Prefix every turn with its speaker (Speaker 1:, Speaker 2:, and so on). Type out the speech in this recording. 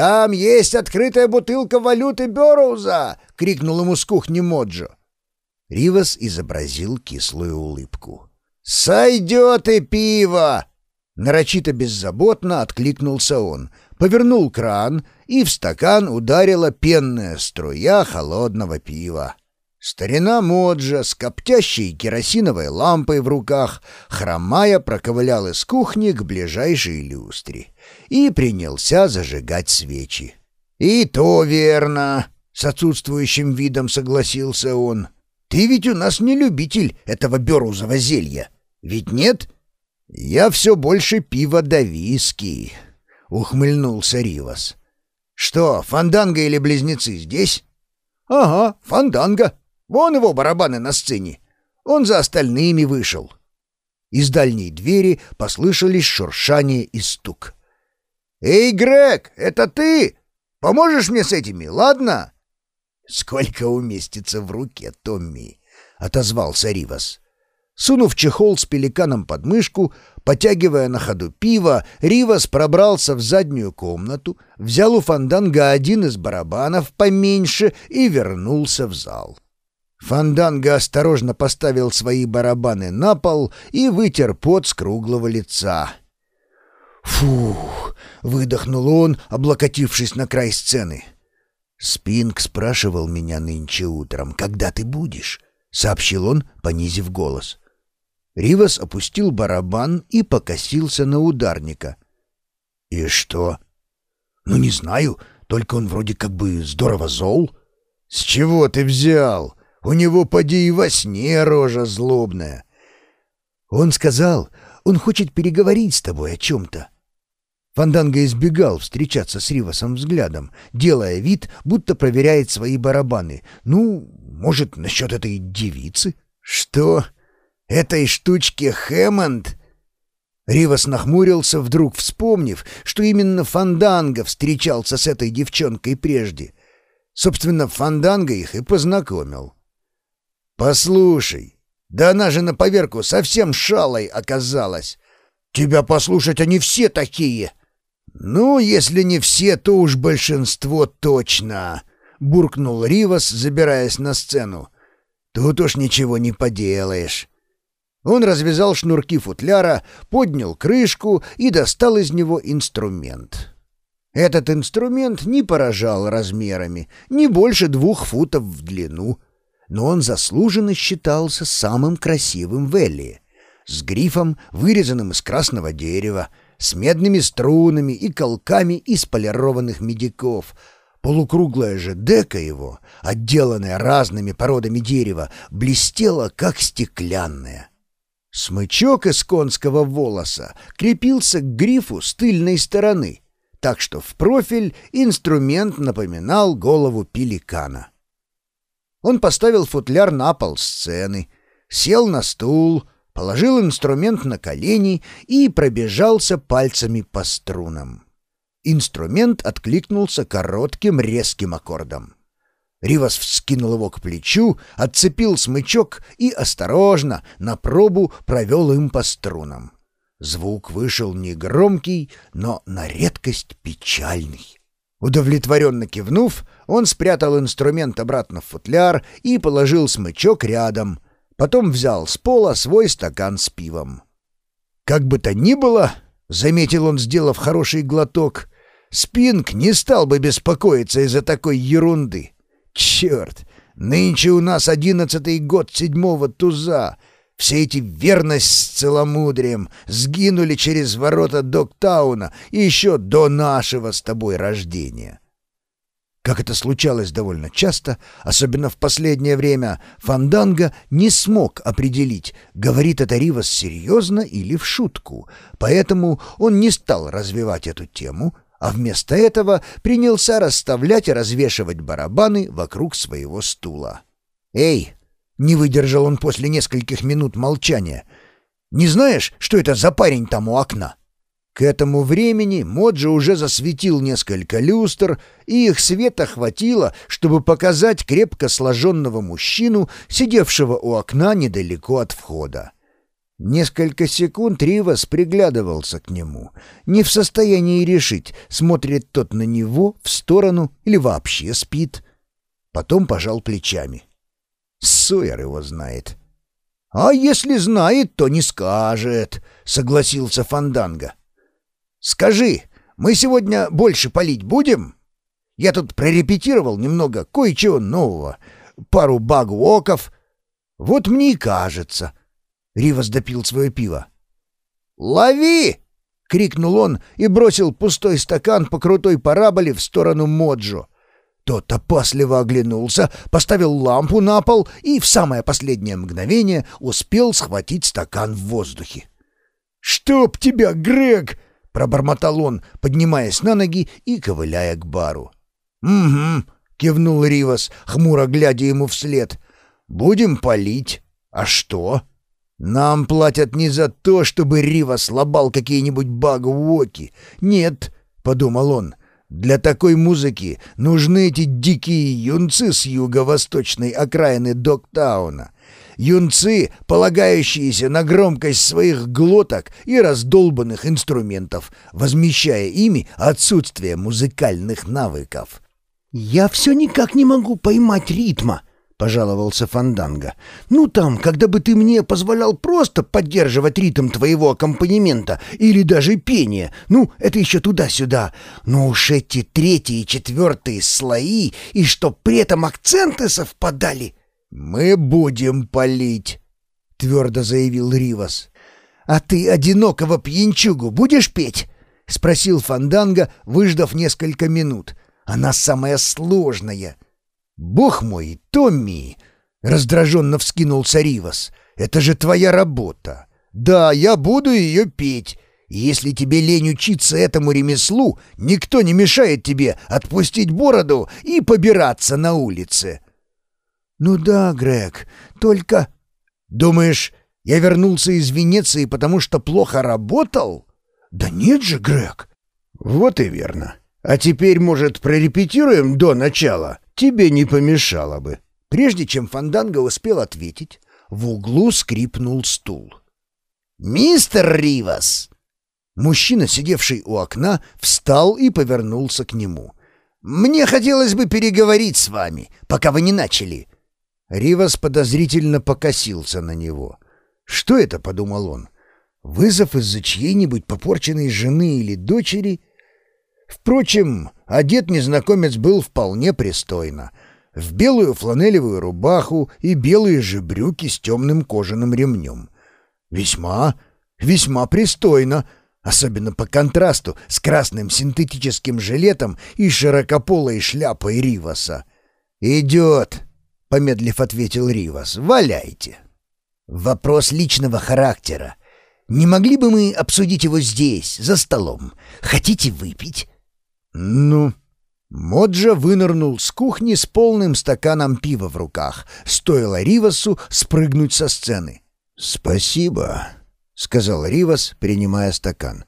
Speaker 1: Там есть открытая бутылка валюты Бёроуза!» — крикнул ему с кухни Моджо. Ривас изобразил кислую улыбку. «Сойдет и пиво!» Нарочито беззаботно откликнулся он, повернул кран, и в стакан ударила пенная струя холодного пива. Старина Моджа с коптящей керосиновой лампой в руках, хромая, проковылял из кухни к ближайшей люстре и принялся зажигать свечи. «И то верно!» — с отсутствующим видом согласился он. «Ты ведь у нас не любитель этого берузового зелья, ведь нет?» «Я все больше пива да виски», — ухмыльнулся Ривас. «Что, фанданга или близнецы здесь?» «Ага, фанданга», Вон его барабаны на сцене. Он за остальными вышел. Из дальней двери послышались шуршание и стук. «Эй, Грег, это ты? Поможешь мне с этими, ладно?» «Сколько уместится в руке, Томми?» — отозвался Ривас. Сунув чехол с пеликаном под мышку, потягивая на ходу пиво, Ривас пробрался в заднюю комнату, взял у фанданга один из барабанов поменьше и вернулся в зал. Фанданга осторожно поставил свои барабаны на пол и вытер пот с круглого лица. «Фух!» — выдохнул он, облокотившись на край сцены. «Спинг спрашивал меня нынче утром, когда ты будешь?» — сообщил он, понизив голос. Ривас опустил барабан и покосился на ударника. «И что?» «Ну, не знаю, только он вроде как бы здорово зол». «С чего ты взял?» У него поди и во сне рожа злобная. Он сказал, он хочет переговорить с тобой о чем-то. Фанданга избегал встречаться с Ривасом взглядом, делая вид, будто проверяет свои барабаны. Ну, может, насчет этой девицы? Что? Этой штучки Хэммонд? Ривас нахмурился, вдруг вспомнив, что именно Фанданга встречался с этой девчонкой прежде. Собственно, Фанданга их и познакомил. «Послушай, да она же на поверку совсем шалой оказалась. Тебя послушать они все такие». «Ну, если не все, то уж большинство точно», — буркнул Ривас, забираясь на сцену. «Тут уж ничего не поделаешь». Он развязал шнурки футляра, поднял крышку и достал из него инструмент. Этот инструмент не поражал размерами, не больше двух футов в длину — но он заслуженно считался самым красивым в Элли, с грифом, вырезанным из красного дерева, с медными струнами и колками из полированных медиков. Полукруглая же дека его, отделанная разными породами дерева, блестела, как стеклянная. Смычок из конского волоса крепился к грифу с тыльной стороны, так что в профиль инструмент напоминал голову пеликана. Он поставил футляр на пол сцены, сел на стул, положил инструмент на колени и пробежался пальцами по струнам. Инструмент откликнулся коротким резким аккордом. Ривас вскинул его к плечу, отцепил смычок и осторожно, на пробу, провел им по струнам. Звук вышел негромкий, но на редкость печальный. Удовлетворенно кивнув, он спрятал инструмент обратно в футляр и положил смычок рядом. Потом взял с пола свой стакан с пивом. «Как бы то ни было», — заметил он, сделав хороший глоток, — «Спинг не стал бы беспокоиться из-за такой ерунды. Черт, нынче у нас одиннадцатый год седьмого туза, все эти верность с целомудрием сгинули через ворота Доктауна еще до нашего с тобой рождения. Как это случалось довольно часто, особенно в последнее время, Фанданга не смог определить, говорит это Ривас серьезно или в шутку, поэтому он не стал развивать эту тему, а вместо этого принялся расставлять и развешивать барабаны вокруг своего стула. «Эй, не выдержал он после нескольких минут молчания. «Не знаешь, что это за парень там у окна?» К этому времени Моджи уже засветил несколько люстр, и их света хватило, чтобы показать крепко сложенного мужчину, сидевшего у окна недалеко от входа. Несколько секунд Ривас приглядывался к нему, не в состоянии решить, смотрит тот на него, в сторону или вообще спит. Потом пожал плечами. Сойер его знает. «А если знает, то не скажет», — согласился Фанданга. «Скажи, мы сегодня больше палить будем? Я тут прорепетировал немного кое-чего нового, пару багуоков. Вот мне и кажется». Ривас допил свое пиво. «Лови!» — крикнул он и бросил пустой стакан по крутой параболе в сторону Моджо. Тот опасливо оглянулся, поставил лампу на пол и в самое последнее мгновение успел схватить стакан в воздухе. «Чтоб тебя, Грег!» — пробормотал он, поднимаясь на ноги и ковыляя к бару. «Угу», — кивнул Ривас, хмуро глядя ему вслед. «Будем палить. А что?» «Нам платят не за то, чтобы Рива слабал какие-нибудь багуоки. Нет», — подумал он, — «для такой музыки нужны эти дикие юнцы с юго-восточной окраины Доктауна. Юнцы, полагающиеся на громкость своих глоток и раздолбанных инструментов, возмещая ими отсутствие музыкальных навыков».
Speaker 2: «Я все никак не могу поймать ритма», пожаловался Фанданга. «Ну там, когда бы ты мне позволял просто поддерживать ритм твоего аккомпанемента или даже пения, ну, это еще туда-сюда. Но уж эти третьи и четвертые слои, и чтоб при этом акценты совпадали...»
Speaker 1: «Мы будем палить», — твердо заявил Ривас.
Speaker 2: «А ты одинокого пьянчугу будешь петь?» — спросил Фанданга, выждав несколько минут. «Она самая сложная».
Speaker 1: «Бог мой, Томми!» — раздраженно вскинулся Ривас. «Это же твоя работа. Да, я буду ее петь. если тебе лень учиться этому ремеслу, никто не мешает тебе отпустить бороду и побираться на улице».
Speaker 2: «Ну да, Грег, только...»
Speaker 1: «Думаешь, я вернулся из Венеции, потому что плохо работал?»
Speaker 2: «Да нет же, Грег!»
Speaker 1: «Вот и верно. А теперь, может, прорепетируем до начала?» Тебе не помешало бы». Прежде чем Фанданга успел ответить, в углу скрипнул стул. «Мистер Ривас!» Мужчина, сидевший у окна, встал и повернулся к нему. «Мне хотелось бы переговорить с вами, пока вы не начали». Ривас подозрительно покосился на него. «Что это?» — подумал он. «Вызов из-за чьей-нибудь попорченной жены или дочери?» Впрочем, одет незнакомец был вполне пристойно. В белую фланелевую рубаху и белые же брюки с темным кожаным ремнем. Весьма, весьма пристойно, особенно по контрасту с красным синтетическим жилетом и широкополой шляпой Риваса. «Идет», — помедлив ответил Ривас, — «валяйте». «Вопрос личного характера. Не могли бы мы обсудить его здесь, за столом? Хотите выпить?» «Ну?» Моджа вынырнул с кухни с полным стаканом пива в руках. Стоило Ривасу спрыгнуть со сцены. «Спасибо», — сказал Ривас, принимая стакан.